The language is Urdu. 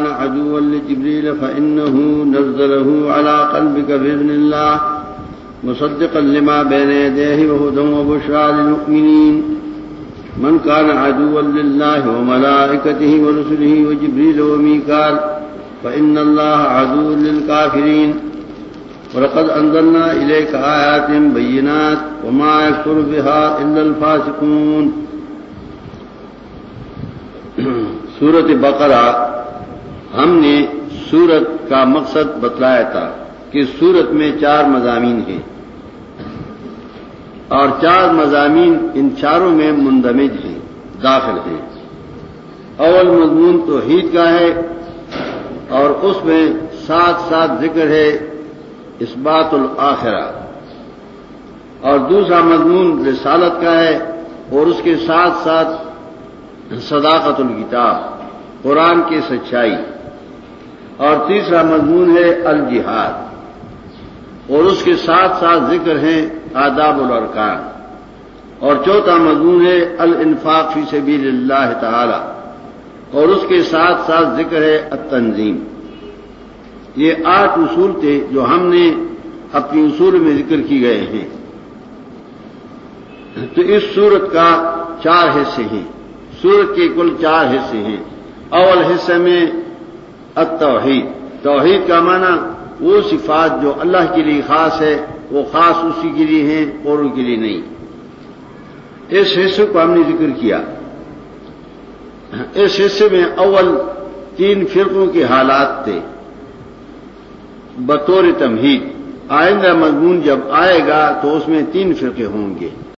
عدوا لجبريل فإنه نزله على قلبك بإذن الله، مصدقا لما بين يديه وهدى وبشرى للمؤمنين. من كان عدوا لله وملائكته ورسله وجبريل وميكال، فإن الله عدو للكافرين. ولقد أنزلنا إليك آيات بينات وما يكفر بها إلا الفاسقون. سورت بقرہ ہم نے سورت کا مقصد بتلایا تھا کہ سورت میں چار مضامین ہیں۔ اور چار مضامین ان چاروں میں مندمج ہیں، داخل ہیں۔ اول مضمون توحید کا ہے اور اس میں ساتھ ساتھ ذکر ہے اس بات الآخرہ اور دوسرا مضمون رسالت کا ہے اور اس کے ساتھ ساتھ صداقت الکتاب، قرآن کی سچائی۔ اور تیسرا مضمون ہے الجہاد اور اس کے ساتھ ساتھ ذکر ہیں آداب الارکان اور چوتھا مضمون ہے الانفاق فی سبیل اللہ تعالی اور اس کے ساتھ ساتھ ذکر ہے التنظیم یہ آٹھ اصول تھے جو ہم نے اپنی اصول میں ذکر کی گئے ہیں تو اس صورت کا چار حصے ہیں سورت کے کل چار حصے ہیں اول حصے میں التوحید. توحید کا معنی وہ صفات جو اللہ کے لیے خاص ہے، وہ خاص اسی کے لیے ہیں اور ان کے لیے نہیں۔ اس حصے کو ہم نے ذکر کیا۔ اس حصے میں اول تین فرقوں کے حالات تھے۔ بطور تمہید، آئندہ مضمون جب آئے گا تو اس میں تین فرقے ہوں گے۔